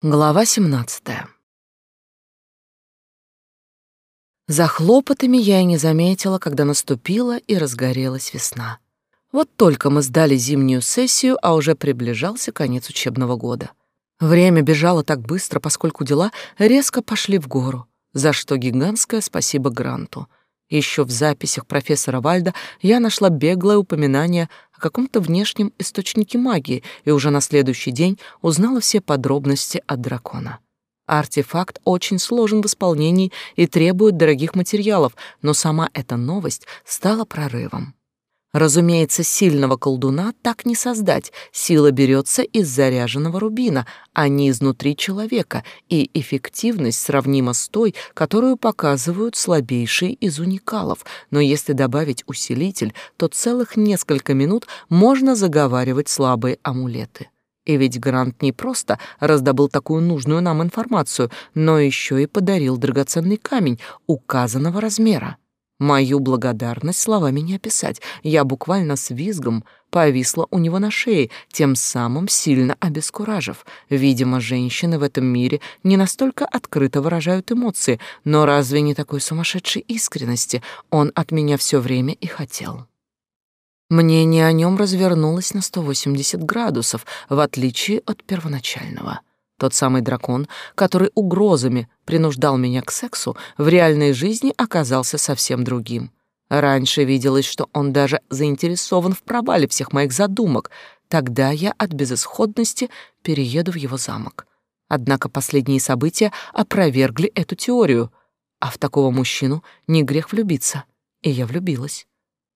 Глава 17. За хлопотами я и не заметила, когда наступила и разгорелась весна. Вот только мы сдали зимнюю сессию, а уже приближался конец учебного года. Время бежало так быстро, поскольку дела резко пошли в гору, за что гигантское спасибо Гранту — еще в записях профессора Вальда я нашла беглое упоминание о каком-то внешнем источнике магии и уже на следующий день узнала все подробности от дракона. Артефакт очень сложен в исполнении и требует дорогих материалов, но сама эта новость стала прорывом. Разумеется, сильного колдуна так не создать. Сила берется из заряженного рубина, а не изнутри человека, и эффективность сравнима с той, которую показывают слабейшие из уникалов. Но если добавить усилитель, то целых несколько минут можно заговаривать слабые амулеты. И ведь Грант не просто раздобыл такую нужную нам информацию, но еще и подарил драгоценный камень указанного размера. Мою благодарность словами не описать. Я буквально с визгом повисла у него на шее, тем самым сильно обескуражив. Видимо, женщины в этом мире не настолько открыто выражают эмоции, но разве не такой сумасшедшей искренности он от меня все время и хотел? Мнение о нем развернулось на 180 градусов, в отличие от первоначального. Тот самый дракон, который угрозами принуждал меня к сексу, в реальной жизни оказался совсем другим. Раньше виделось, что он даже заинтересован в провале всех моих задумок. Тогда я от безысходности перееду в его замок. Однако последние события опровергли эту теорию. А в такого мужчину не грех влюбиться. И я влюбилась.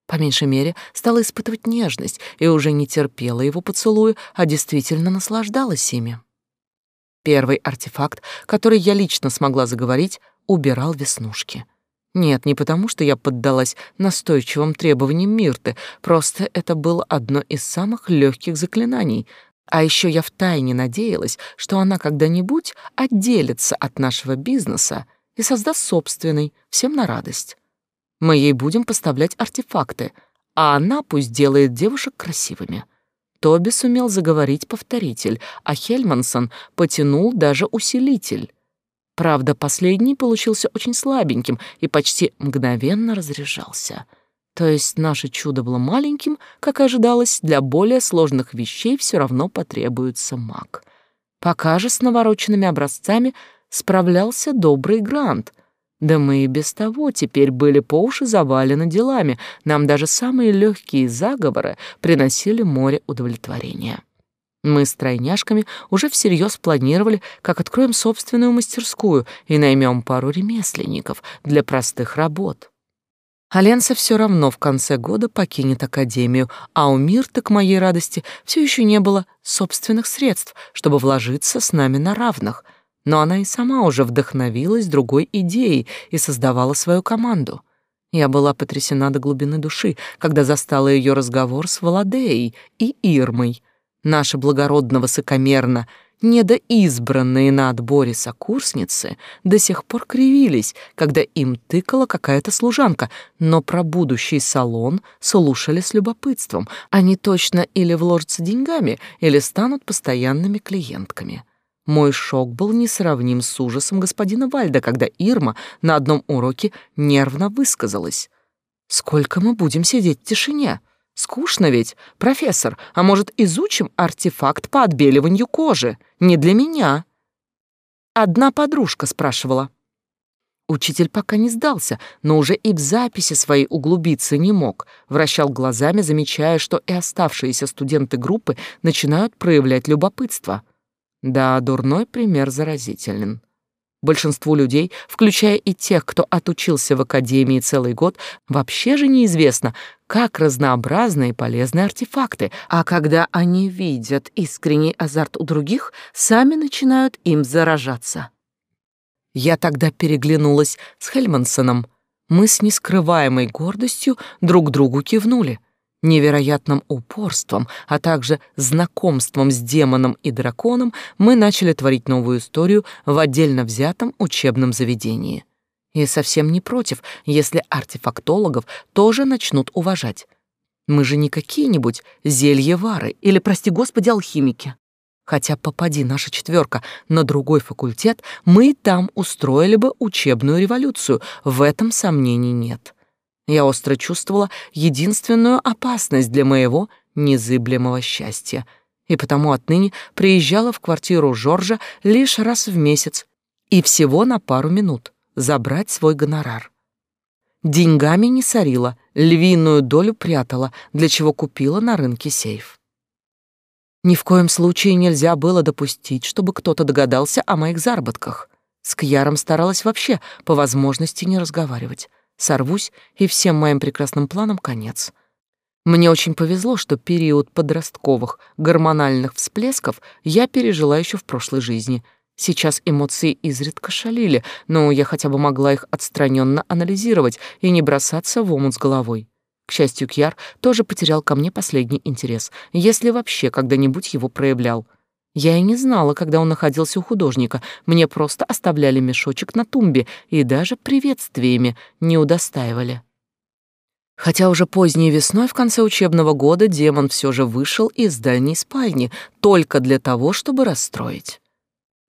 По меньшей мере, стала испытывать нежность и уже не терпела его поцелую, а действительно наслаждалась ими. Первый артефакт, который я лично смогла заговорить, убирал веснушки. Нет, не потому, что я поддалась настойчивым требованиям Мирты, просто это было одно из самых легких заклинаний. А еще я втайне надеялась, что она когда-нибудь отделится от нашего бизнеса и создаст собственный, всем на радость. Мы ей будем поставлять артефакты, а она пусть делает девушек красивыми. Тоби сумел заговорить повторитель, а Хельмансон потянул даже усилитель. Правда, последний получился очень слабеньким и почти мгновенно разряжался. То есть наше чудо было маленьким, как ожидалось, для более сложных вещей все равно потребуется маг. Пока же с навороченными образцами справлялся добрый Грант — да мы и без того теперь были по уши завалены делами, нам даже самые легкие заговоры приносили море удовлетворения. Мы с тройняшками уже всерьез планировали, как откроем собственную мастерскую и наймем пару ремесленников для простых работ. Аленса все равно в конце года покинет академию, а у Мирты, к моей радости, все еще не было собственных средств, чтобы вложиться с нами на равных — но она и сама уже вдохновилась другой идеей и создавала свою команду. Я была потрясена до глубины души, когда застала ее разговор с Володеей и Ирмой. Наши благородно-высокомерно недоизбранные на отборе сокурсницы до сих пор кривились, когда им тыкала какая-то служанка, но про будущий салон слушали с любопытством. Они точно или вложатся деньгами, или станут постоянными клиентками. Мой шок был несравним с ужасом господина Вальда, когда Ирма на одном уроке нервно высказалась. «Сколько мы будем сидеть в тишине? Скучно ведь, профессор, а может, изучим артефакт по отбеливанию кожи? Не для меня». Одна подружка спрашивала. Учитель пока не сдался, но уже и в записи своей углубиться не мог. Вращал глазами, замечая, что и оставшиеся студенты группы начинают проявлять любопытство. Да, дурной пример заразителен. Большинству людей, включая и тех, кто отучился в академии целый год, вообще же неизвестно, как разнообразны и полезны артефакты, а когда они видят искренний азарт у других, сами начинают им заражаться. Я тогда переглянулась с Хельмансоном. Мы с нескрываемой гордостью друг другу кивнули — невероятным упорством, а также знакомством с демоном и драконом мы начали творить новую историю в отдельно взятом учебном заведении. И совсем не против, если артефактологов тоже начнут уважать. Мы же не какие-нибудь зельевары или, прости господи, алхимики. Хотя попади наша четверка на другой факультет, мы и там устроили бы учебную революцию, в этом сомнений нет. Я остро чувствовала единственную опасность для моего незыблемого счастья, и потому отныне приезжала в квартиру Жоржа лишь раз в месяц и всего на пару минут забрать свой гонорар. Деньгами не сорила, львиную долю прятала, для чего купила на рынке сейф. Ни в коем случае нельзя было допустить, чтобы кто-то догадался о моих заработках. С Кьяром старалась вообще по возможности не разговаривать. Сорвусь, и всем моим прекрасным планам конец. Мне очень повезло, что период подростковых гормональных всплесков я пережила еще в прошлой жизни. Сейчас эмоции изредка шалили, но я хотя бы могла их отстраненно анализировать и не бросаться в омут с головой. К счастью, Кьяр тоже потерял ко мне последний интерес, если вообще когда-нибудь его проявлял. Я и не знала, когда он находился у художника, мне просто оставляли мешочек на тумбе и даже приветствиями не удостаивали. Хотя уже поздней весной, в конце учебного года, демон все же вышел из дальней спальни только для того, чтобы расстроить.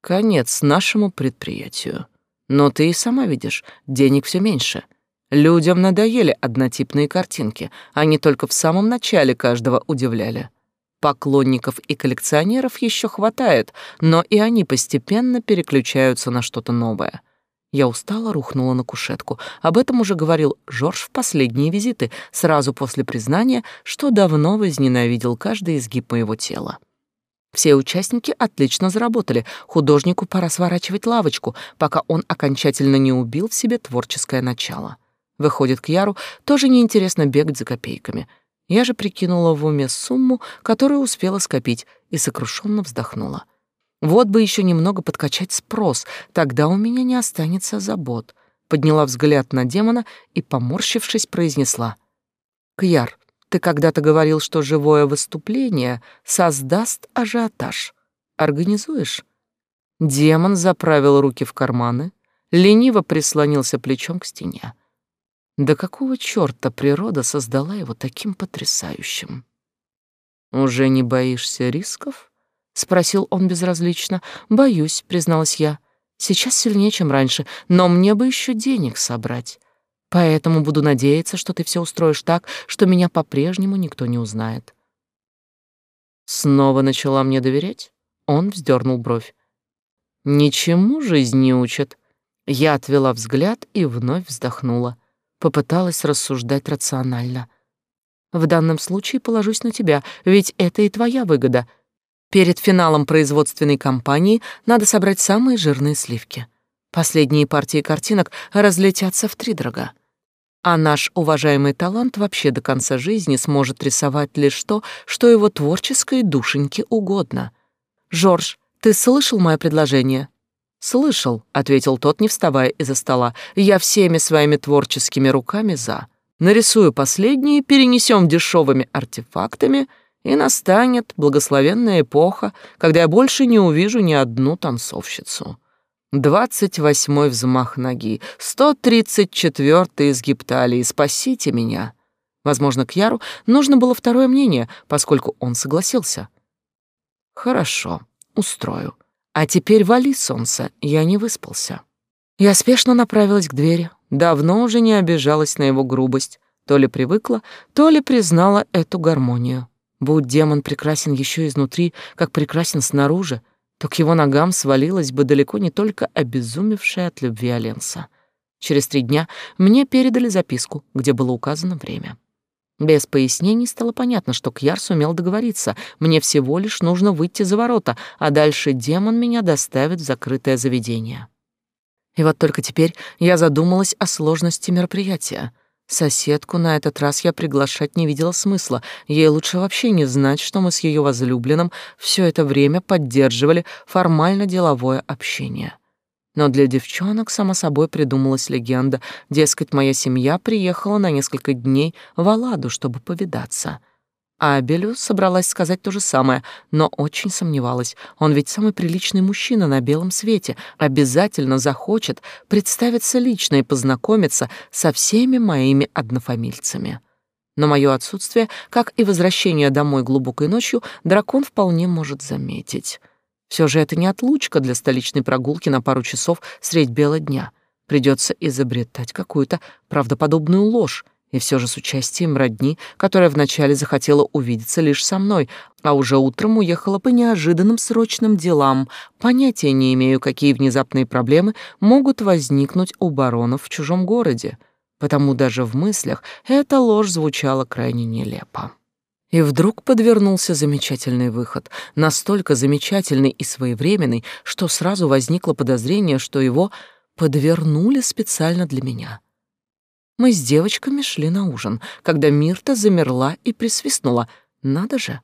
Конец нашему предприятию. Но ты и сама видишь, денег все меньше. Людям надоели однотипные картинки, они только в самом начале каждого удивляли. Поклонников и коллекционеров еще хватает, но и они постепенно переключаются на что-то новое. Я устало рухнула на кушетку. Об этом уже говорил Жорж в последние визиты, сразу после признания, что давно возненавидел каждый изгиб моего тела. Все участники отлично заработали. Художнику пора сворачивать лавочку, пока он окончательно не убил в себе творческое начало. Выходит, к Яру тоже неинтересно бегать за копейками. Я же прикинула в уме сумму, которую успела скопить, и сокрушенно вздохнула. Вот бы еще немного подкачать спрос, тогда у меня не останется забот. Подняла взгляд на демона и, поморщившись, произнесла. «Кьяр, ты когда-то говорил, что живое выступление создаст ажиотаж. Организуешь?» Демон заправил руки в карманы, лениво прислонился плечом к стене. Да какого чёрта природа создала его таким потрясающим? «Уже не боишься рисков?» — спросил он безразлично. «Боюсь», — призналась я. «Сейчас сильнее, чем раньше, но мне бы еще денег собрать. Поэтому буду надеяться, что ты все устроишь так, что меня по-прежнему никто не узнает». Снова начала мне доверять? Он вздернул бровь. «Ничему жизнь не учит». Я отвела взгляд и вновь вздохнула. Попыталась рассуждать рационально. В данном случае положусь на тебя, ведь это и твоя выгода. Перед финалом производственной кампании надо собрать самые жирные сливки. Последние партии картинок разлетятся в втридорога. А наш уважаемый талант вообще до конца жизни сможет рисовать лишь то, что его творческой душеньке угодно. Жорж, ты слышал мое предложение? «Слышал», — ответил тот, не вставая из-за стола. «Я всеми своими творческими руками за. Нарисую последние, перенесем дешевыми артефактами, и настанет благословенная эпоха, когда я больше не увижу ни одну танцовщицу». Двадцать восьмой взмах ноги, сто тридцать четвертый изгиб талии. Спасите меня. Возможно, Кьяру нужно было второе мнение, поскольку он согласился. Хорошо, устрою. А теперь вали, солнце, я не выспался. Я спешно направилась к двери, давно уже не обижалась на его грубость, то ли привыкла, то ли признала эту гармонию. Будь демон прекрасен еще изнутри, как прекрасен снаружи, то к его ногам свалилась бы далеко не только обезумевшая от любви Аленса. Через три дня мне передали записку, где было указано время. Без пояснений стало понятно, что Кьяр сумел договориться. Мне всего лишь нужно выйти за ворота, а дальше демон меня доставит в закрытое заведение. И вот только теперь я задумалась о сложности мероприятия. Соседку на этот раз я приглашать не видела смысла. Ей лучше вообще не знать, что мы с ее возлюбленным все это время поддерживали формально деловое общение. Но для девчонок, само собой, придумалась легенда. Дескать, моя семья приехала на несколько дней в Аладу, чтобы повидаться. А Абелю собралась сказать то же самое, но очень сомневалась. Он ведь самый приличный мужчина на белом свете, обязательно захочет представиться лично и познакомиться со всеми моими однофамильцами. Но мое отсутствие, как и возвращение домой глубокой ночью, дракон вполне может заметить. Все же это не отлучка для столичной прогулки на пару часов средь бела дня. Придется изобретать какую-то правдоподобную ложь, и все же с участием родни, которая вначале захотела увидеться лишь со мной, а уже утром уехала по неожиданным срочным делам. Понятия не имею, какие внезапные проблемы могут возникнуть у баронов в чужом городе потому даже в мыслях эта ложь звучала крайне нелепо. И вдруг подвернулся замечательный выход, настолько замечательный и своевременный, что сразу возникло подозрение, что его подвернули специально для меня. Мы с девочками шли на ужин, когда Мирта замерла и присвистнула. Надо же!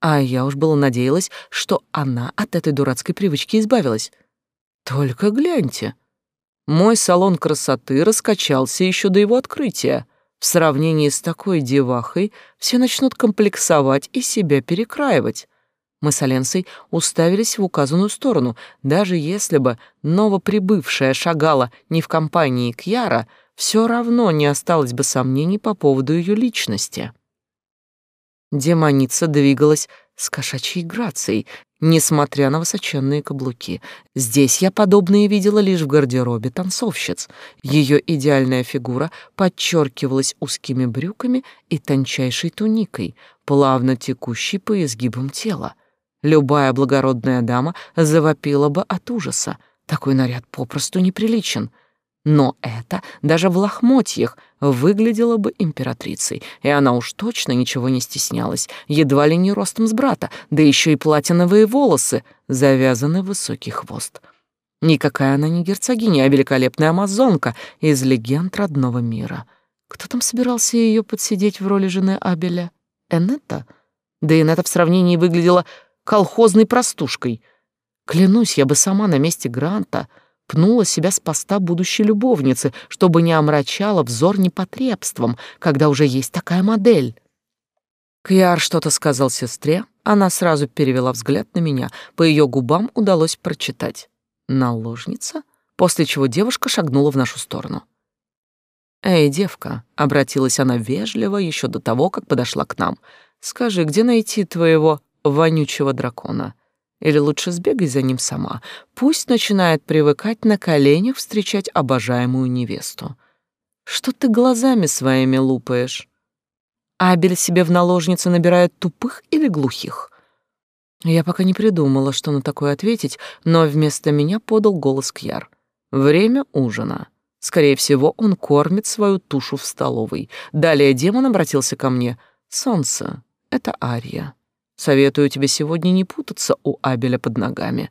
А я уж было надеялась, что она от этой дурацкой привычки избавилась. Только гляньте! Мой салон красоты раскачался еще до его открытия. В сравнении с такой девахой все начнут комплексовать и себя перекраивать. Мы с Аленсой уставились в указанную сторону. Даже если бы новоприбывшая шагала не в компании Кьяра, все равно не осталось бы сомнений по поводу ее личности. Демоница двигалась с кошачьей грацией, несмотря на высоченные каблуки. Здесь я подобные видела лишь в гардеробе танцовщиц. Ее идеальная фигура подчеркивалась узкими брюками и тончайшей туникой, плавно текущей по изгибам тела. Любая благородная дама завопила бы от ужаса. Такой наряд попросту неприличен — но это даже в лохмотьях выглядело бы императрицей, и она уж точно ничего не стеснялась, едва ли не ростом с брата, да еще и платиновые волосы, завязаны в высокий хвост. Никакая она не герцогиня, а великолепная амазонка из легенд родного мира. Кто там собирался ее подсидеть в роли жены Абеля? Энетта? Да Энетта в сравнении выглядела колхозной простушкой. Клянусь, я бы сама на месте Гранта — пнула себя с поста будущей любовницы, чтобы не омрачала взор непотребством, когда уже есть такая модель. Кьяр что-то сказал сестре, она сразу перевела взгляд на меня, по ее губам удалось прочитать «наложница», после чего девушка шагнула в нашу сторону. «Эй, девка», — обратилась она вежливо еще до того, как подошла к нам, «скажи, где найти твоего вонючего дракона?» Или лучше сбегай за ним сама. Пусть начинает привыкать на коленях встречать обожаемую невесту. Что ты глазами своими лупаешь? Абель себе в наложницы набирает тупых или глухих? Я пока не придумала, что на такое ответить, но вместо меня подал голос Кьяр. Время ужина. Скорее всего, он кормит свою тушу в столовой. Далее демон обратился ко мне. «Солнце, это Ария. Советую тебе сегодня не путаться у Абеля под ногами.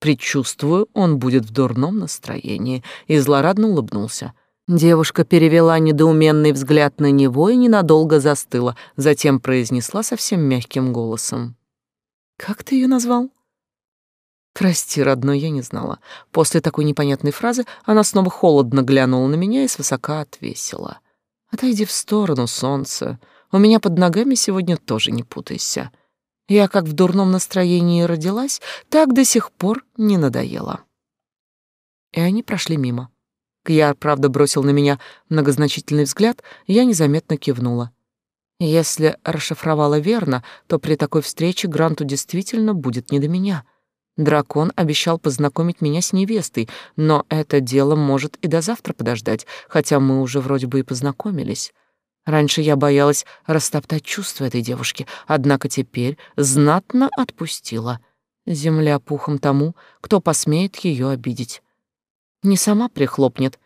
Предчувствую, он будет в дурном настроении, и злорадно улыбнулся. Девушка перевела недоуменный взгляд на него и ненадолго застыла, затем произнесла совсем мягким голосом. «Как ты ее назвал?» «Прости, родной, я не знала». После такой непонятной фразы она снова холодно глянула на меня и свысока отвесила. «Отойди в сторону, солнце. У меня под ногами сегодня тоже не путайся. Я как в дурном настроении родилась, так до сих пор не надоела. И они прошли мимо. Кьяр, правда, бросил на меня многозначительный взгляд, я незаметно кивнула. Если расшифровала верно, то при такой встрече Гранту действительно будет не до меня. Дракон обещал познакомить меня с невестой, но это дело может и до завтра подождать, хотя мы уже вроде бы и познакомились. Раньше я боялась растоптать чувства этой девушки, однако теперь знатно отпустила. Земля пухом тому, кто посмеет ее обидеть. Не сама прихлопнет,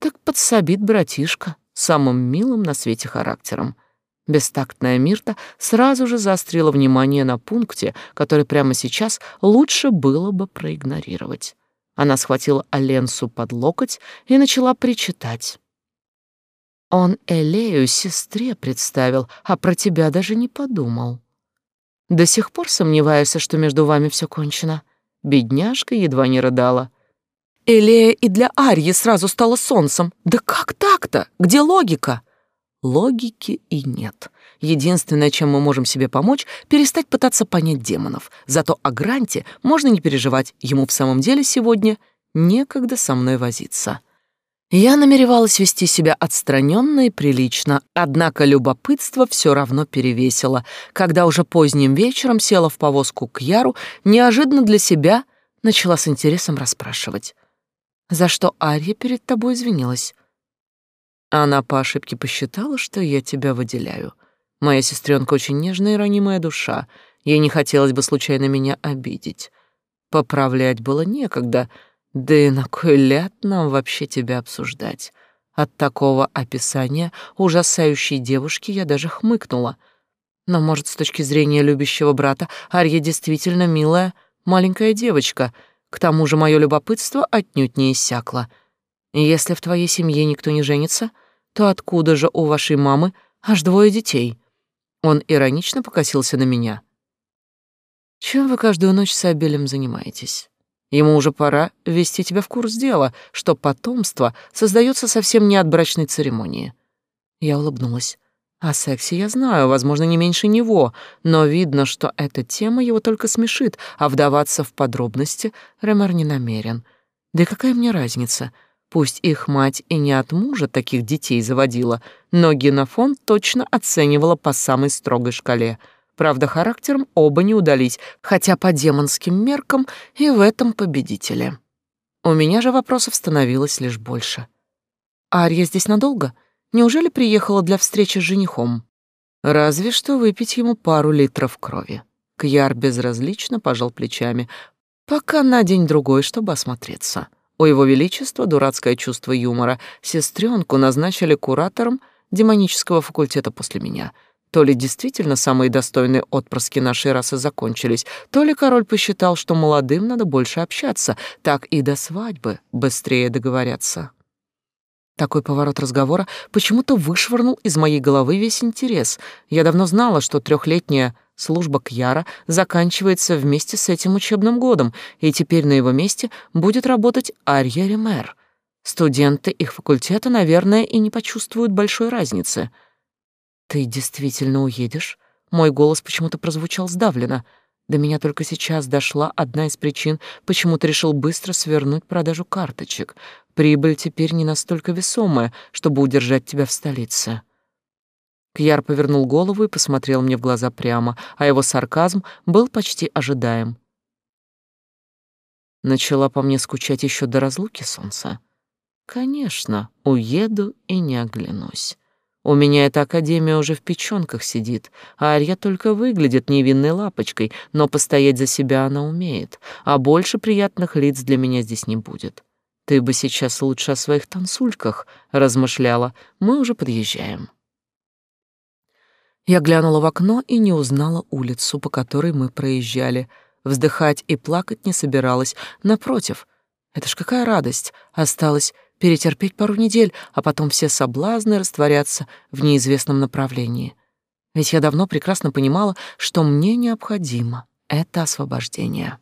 так подсобит братишка самым милым на свете характером. Бестактная Мирта сразу же заострила внимание на пункте, который прямо сейчас лучше было бы проигнорировать. Она схватила Аленсу под локоть и начала причитать. Он Элею сестре представил, а про тебя даже не подумал. До сих пор сомневаюсь, что между вами все кончено. Бедняжка едва не рыдала. Элея и для Арьи сразу стала солнцем. Да как так-то? Где логика? Логики и нет. Единственное, чем мы можем себе помочь, перестать пытаться понять демонов. Зато о Гранте можно не переживать, ему в самом деле сегодня некогда со мной возиться. Я намеревалась вести себя отстраненно и прилично, однако любопытство все равно перевесило, когда уже поздним вечером села в повозку к Яру, неожиданно для себя начала с интересом расспрашивать. «За что Арья перед тобой извинилась?» Она по ошибке посчитала, что я тебя выделяю. Моя сестренка очень нежная и ранимая душа. Ей не хотелось бы случайно меня обидеть. Поправлять было некогда — да и на кой ляд нам вообще тебя обсуждать? От такого описания ужасающей девушки я даже хмыкнула. Но, может, с точки зрения любящего брата, Арья действительно милая маленькая девочка. К тому же мое любопытство отнюдь не иссякло. Если в твоей семье никто не женится, то откуда же у вашей мамы аж двое детей? Он иронично покосился на меня. Чем вы каждую ночь с Абелем занимаетесь? Ему уже пора ввести тебя в курс дела, что потомство создается совсем не от брачной церемонии. Я улыбнулась. О сексе я знаю, возможно, не меньше него, но видно, что эта тема его только смешит, а вдаваться в подробности Ремар не намерен. Да и какая мне разница? Пусть их мать и не от мужа таких детей заводила, но генофон точно оценивала по самой строгой шкале — Правда, характером оба не удались, хотя по демонским меркам и в этом победители. У меня же вопросов становилось лишь больше. Ария здесь надолго? Неужели приехала для встречи с женихом? Разве что выпить ему пару литров крови. Кьяр безразлично пожал плечами, пока на день-другой, чтобы осмотреться. У его величества дурацкое чувство юмора. Сестренку назначили куратором демонического факультета после меня — то ли действительно самые достойные отпрыски нашей расы закончились, то ли король посчитал, что молодым надо больше общаться, так и до свадьбы быстрее договорятся. Такой поворот разговора почему-то вышвырнул из моей головы весь интерес. Я давно знала, что трехлетняя служба Кьяра заканчивается вместе с этим учебным годом, и теперь на его месте будет работать Арья Ремер. Студенты их факультета, наверное, и не почувствуют большой разницы — «Ты действительно уедешь?» Мой голос почему-то прозвучал сдавленно. До меня только сейчас дошла одна из причин, почему ты решил быстро свернуть продажу карточек. Прибыль теперь не настолько весомая, чтобы удержать тебя в столице. Кьяр повернул голову и посмотрел мне в глаза прямо, а его сарказм был почти ожидаем. Начала по мне скучать еще до разлуки солнца. Конечно, уеду и не оглянусь. У меня эта академия уже в печёнках сидит, а Арья только выглядит невинной лапочкой, но постоять за себя она умеет, а больше приятных лиц для меня здесь не будет. Ты бы сейчас лучше о своих танцульках размышляла, мы уже подъезжаем. Я глянула в окно и не узнала улицу, по которой мы проезжали. Вздыхать и плакать не собиралась, напротив. Это ж какая радость, осталось перетерпеть пару недель, а потом все соблазны растворятся в неизвестном направлении. Ведь я давно прекрасно понимала, что мне необходимо это освобождение.